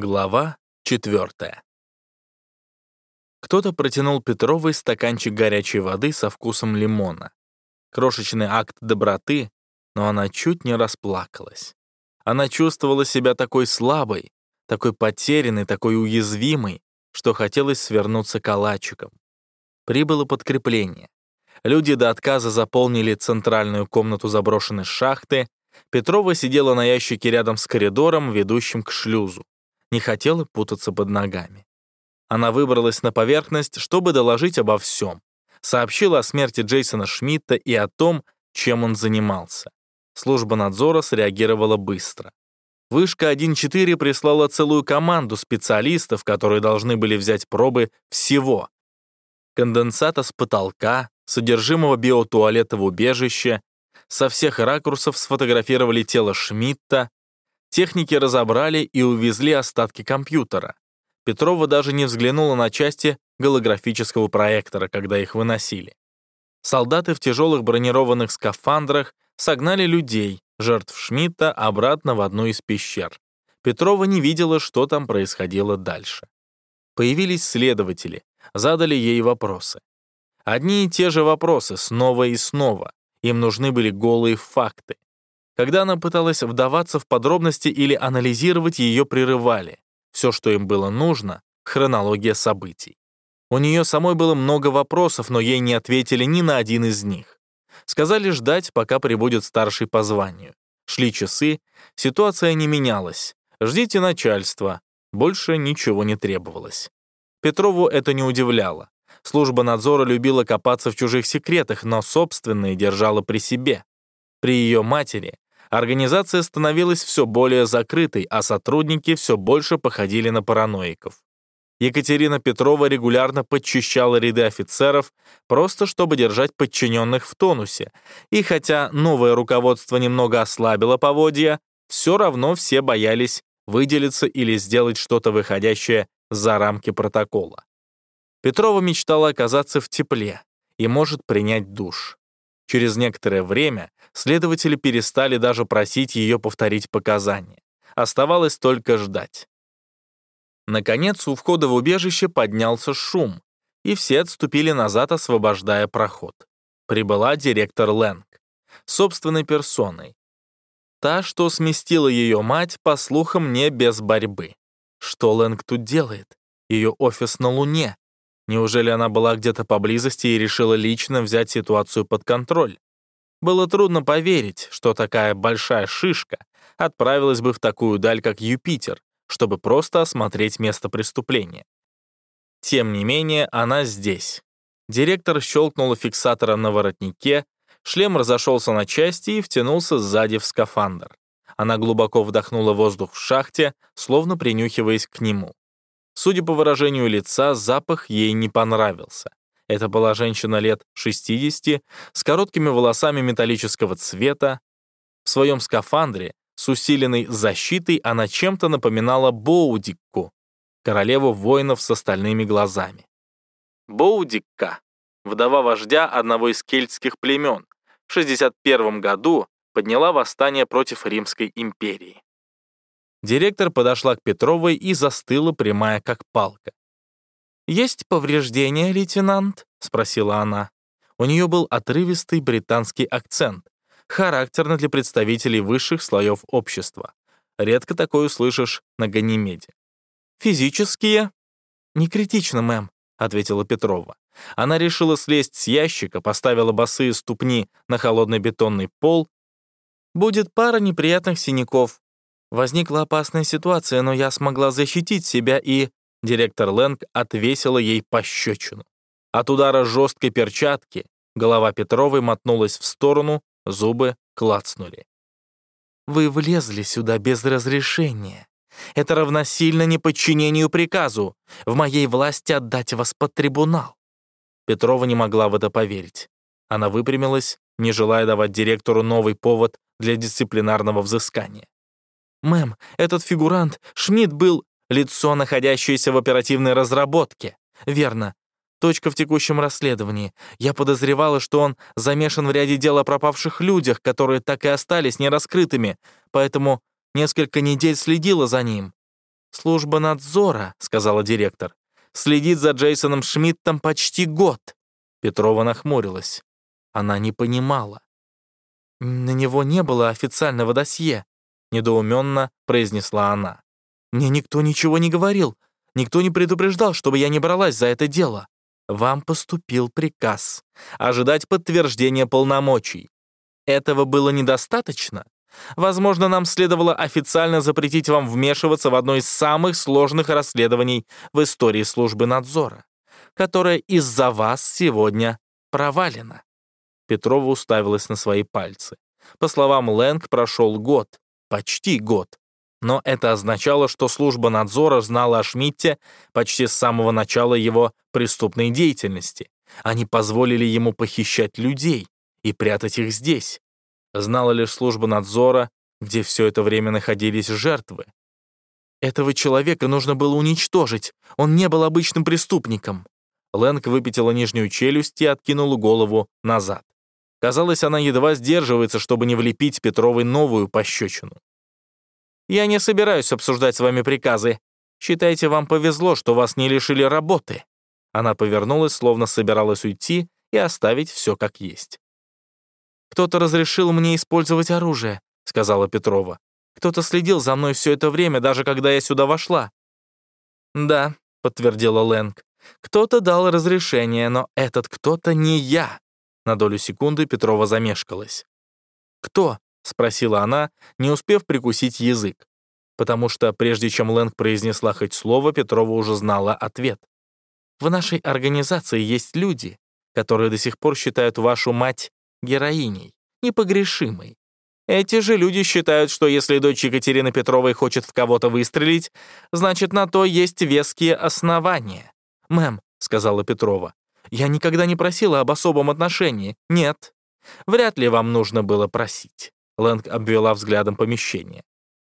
Глава четвертая. Кто-то протянул Петровой стаканчик горячей воды со вкусом лимона. Крошечный акт доброты, но она чуть не расплакалась. Она чувствовала себя такой слабой, такой потерянной, такой уязвимой, что хотелось свернуться калачиком. Прибыло подкрепление. Люди до отказа заполнили центральную комнату заброшенной шахты. Петрова сидела на ящике рядом с коридором, ведущим к шлюзу не хотела путаться под ногами. Она выбралась на поверхность, чтобы доложить обо всем. Сообщила о смерти Джейсона Шмидта и о том, чем он занимался. Служба надзора среагировала быстро. Вышка 1.4 прислала целую команду специалистов, которые должны были взять пробы всего. Конденсата с потолка, содержимого биотуалета в убежище, со всех ракурсов сфотографировали тело Шмидта, Техники разобрали и увезли остатки компьютера. Петрова даже не взглянула на части голографического проектора, когда их выносили. Солдаты в тяжелых бронированных скафандрах согнали людей, жертв Шмидта, обратно в одну из пещер. Петрова не видела, что там происходило дальше. Появились следователи, задали ей вопросы. Одни и те же вопросы снова и снова. Им нужны были голые факты. Когда она пыталась вдаваться в подробности или анализировать, ее прерывали. Все, что им было нужно — хронология событий. У нее самой было много вопросов, но ей не ответили ни на один из них. Сказали ждать, пока прибудет старший по званию. Шли часы, ситуация не менялась. Ждите начальства. Больше ничего не требовалось. Петрову это не удивляло. Служба надзора любила копаться в чужих секретах, но собственные держала при себе. При ее матери Организация становилась все более закрытой, а сотрудники все больше походили на параноиков. Екатерина Петрова регулярно подчищала ряды офицеров, просто чтобы держать подчиненных в тонусе. И хотя новое руководство немного ослабило поводья, все равно все боялись выделиться или сделать что-то выходящее за рамки протокола. Петрова мечтала оказаться в тепле и может принять душ. Через некоторое время следователи перестали даже просить ее повторить показания. Оставалось только ждать. Наконец, у входа в убежище поднялся шум, и все отступили назад, освобождая проход. Прибыла директор Лэнг, собственной персоной. Та, что сместила ее мать, по слухам, не без борьбы. Что Лэнг тут делает? Ее офис на Луне. Неужели она была где-то поблизости и решила лично взять ситуацию под контроль? Было трудно поверить, что такая большая шишка отправилась бы в такую даль, как Юпитер, чтобы просто осмотреть место преступления. Тем не менее, она здесь. Директор щелкнула фиксатором на воротнике, шлем разошелся на части и втянулся сзади в скафандр. Она глубоко вдохнула воздух в шахте, словно принюхиваясь к нему. Судя по выражению лица, запах ей не понравился. Это была женщина лет 60 с короткими волосами металлического цвета. В своем скафандре с усиленной защитой она чем-то напоминала Боудикку, королеву воинов с остальными глазами. Боудикка, вдова вождя одного из кельтских племен, в 61 году подняла восстание против Римской империи. Директор подошла к Петровой и застыла, прямая как палка. «Есть повреждения, лейтенант?» — спросила она. У нее был отрывистый британский акцент, характерно для представителей высших слоев общества. Редко такое услышишь на Ганимеде. «Физические?» «Не критично, мэм», — ответила Петрова. Она решила слезть с ящика, поставила босые ступни на холодный бетонный пол. «Будет пара неприятных синяков, Возникла опасная ситуация, но я смогла защитить себя и... Директор Лэнг отвесила ей пощечину. От удара жесткой перчатки голова Петровой мотнулась в сторону, зубы клацнули. «Вы влезли сюда без разрешения. Это равносильно неподчинению приказу. В моей власти отдать вас под трибунал». Петрова не могла в это поверить. Она выпрямилась, не желая давать директору новый повод для дисциплинарного взыскания. «Мэм, этот фигурант, Шмидт был лицо, находящееся в оперативной разработке. Верно. Точка в текущем расследовании. Я подозревала, что он замешан в ряде дел о пропавших людях, которые так и остались нераскрытыми, поэтому несколько недель следила за ним. «Служба надзора», — сказала директор, «следит за Джейсоном Шмидтом почти год». Петрова нахмурилась. Она не понимала. «На него не было официального досье», — недоуменно произнесла она. «Мне никто ничего не говорил. Никто не предупреждал, чтобы я не бралась за это дело. Вам поступил приказ ожидать подтверждения полномочий. Этого было недостаточно? Возможно, нам следовало официально запретить вам вмешиваться в одно из самых сложных расследований в истории службы надзора, которое из-за вас сегодня провалено. Петрова уставилась на свои пальцы. По словам Лэнг, прошел год, почти год. Но это означало, что служба надзора знала о Шмидте почти с самого начала его преступной деятельности. Они позволили ему похищать людей и прятать их здесь. Знала лишь служба надзора, где все это время находились жертвы. Этого человека нужно было уничтожить, он не был обычным преступником. Лэнг выпятила нижнюю челюсть и откинула голову назад. Казалось, она едва сдерживается, чтобы не влепить Петровой новую пощечину. «Я не собираюсь обсуждать с вами приказы. Считайте, вам повезло, что вас не лишили работы». Она повернулась, словно собиралась уйти и оставить все как есть. «Кто-то разрешил мне использовать оружие», — сказала Петрова. «Кто-то следил за мной все это время, даже когда я сюда вошла». «Да», — подтвердила Лэнг. «Кто-то дал разрешение, но этот кто-то не я». На долю секунды Петрова замешкалась. «Кто?» — спросила она, не успев прикусить язык. Потому что прежде чем Лэнг произнесла хоть слово, Петрова уже знала ответ. «В нашей организации есть люди, которые до сих пор считают вашу мать героиней, непогрешимой. Эти же люди считают, что если дочь Екатерины Петровой хочет в кого-то выстрелить, значит, на то есть веские основания. «Мэм», — сказала Петрова, — «я никогда не просила об особом отношении. Нет. Вряд ли вам нужно было просить». Лэнг обвела взглядом помещение.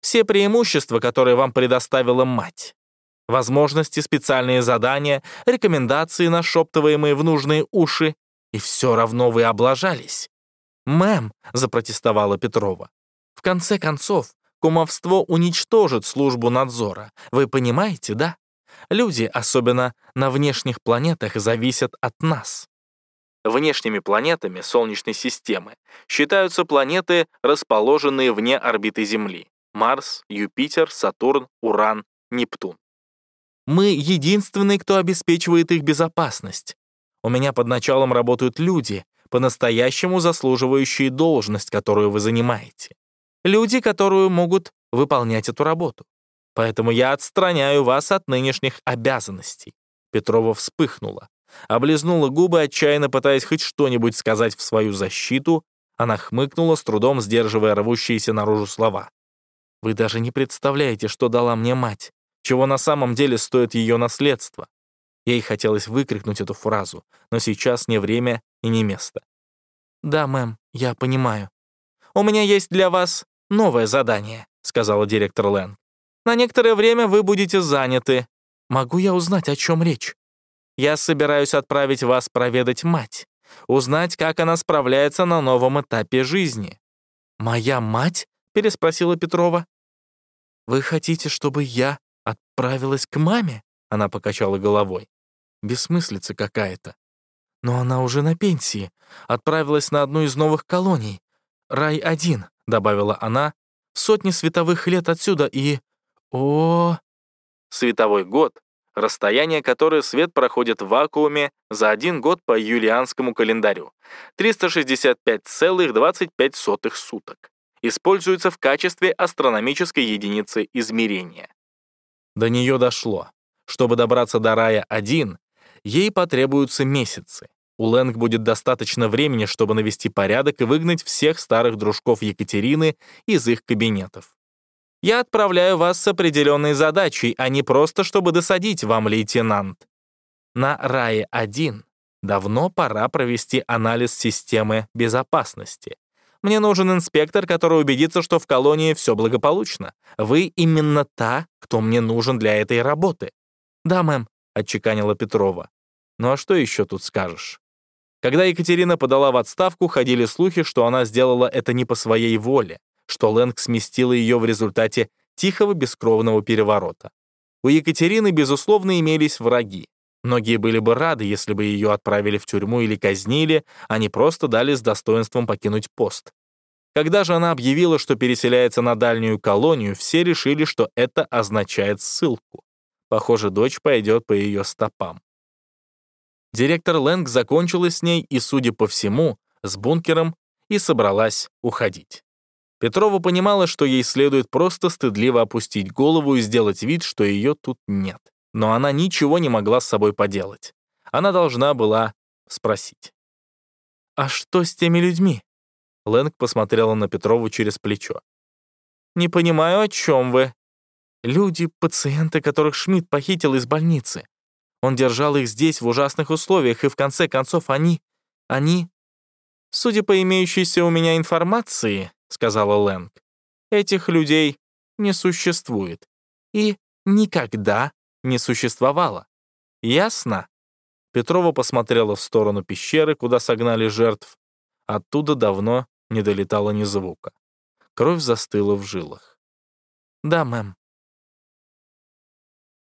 «Все преимущества, которые вам предоставила мать. Возможности, специальные задания, рекомендации, нашептываемые в нужные уши. И все равно вы облажались. «Мэм», — запротестовала Петрова, «в конце концов, кумовство уничтожит службу надзора. Вы понимаете, да? Люди, особенно на внешних планетах, зависят от нас». Внешними планетами Солнечной системы считаются планеты, расположенные вне орбиты Земли. Марс, Юпитер, Сатурн, Уран, Нептун. Мы единственные, кто обеспечивает их безопасность. У меня под началом работают люди, по-настоящему заслуживающие должность, которую вы занимаете. Люди, которые могут выполнять эту работу. Поэтому я отстраняю вас от нынешних обязанностей». Петрова вспыхнула, облизнула губы, отчаянно пытаясь хоть что-нибудь сказать в свою защиту. Она хмыкнула, с трудом сдерживая рвущиеся наружу слова. «Вы даже не представляете, что дала мне мать, чего на самом деле стоит ее наследство. Ей хотелось выкрикнуть эту фразу, но сейчас не время и не место. «Да, мэм, я понимаю. У меня есть для вас новое задание», — сказала директор Лэн. «На некоторое время вы будете заняты. Могу я узнать, о чем речь? Я собираюсь отправить вас проведать мать, узнать, как она справляется на новом этапе жизни». «Моя мать?» — переспросила Петрова. «Вы хотите, чтобы я отправилась к маме?» Она покачала головой. Бессмыслица какая-то. Но она уже на пенсии. Отправилась на одну из новых колоний. Рай-1, добавила она, сотни световых лет отсюда и... О... Световой год — расстояние, которое свет проходит в вакууме за один год по юлианскому календарю. 365,25 суток. Используется в качестве астрономической единицы измерения. До нее дошло. Чтобы добраться до Рая-1, Ей потребуются месяцы. У Лэнг будет достаточно времени, чтобы навести порядок и выгнать всех старых дружков Екатерины из их кабинетов. Я отправляю вас с определенной задачей, а не просто, чтобы досадить вам, лейтенант. На Рае-1 давно пора провести анализ системы безопасности. Мне нужен инспектор, который убедится, что в колонии все благополучно. Вы именно та, кто мне нужен для этой работы. Да, мэм, — отчеканила Петрова. Ну а что еще тут скажешь? Когда Екатерина подала в отставку, ходили слухи, что она сделала это не по своей воле, что Лэнг сместила ее в результате тихого бескровного переворота. У Екатерины, безусловно, имелись враги. Многие были бы рады, если бы ее отправили в тюрьму или казнили, а не просто дали с достоинством покинуть пост. Когда же она объявила, что переселяется на дальнюю колонию, все решили, что это означает ссылку. Похоже, дочь пойдет по ее стопам. Директор Лэнг закончила с ней и, судя по всему, с бункером и собралась уходить. Петрова понимала, что ей следует просто стыдливо опустить голову и сделать вид, что ее тут нет. Но она ничего не могла с собой поделать. Она должна была спросить. «А что с теми людьми?» Лэнг посмотрела на Петрову через плечо. «Не понимаю, о чем вы. Люди, пациенты, которых Шмидт похитил из больницы. Он держал их здесь в ужасных условиях, и в конце концов они... они... Судя по имеющейся у меня информации, — сказала Лэнг, — этих людей не существует. И никогда не существовало. Ясно?» Петрова посмотрела в сторону пещеры, куда согнали жертв. Оттуда давно не долетало ни звука. Кровь застыла в жилах. «Да, мэм».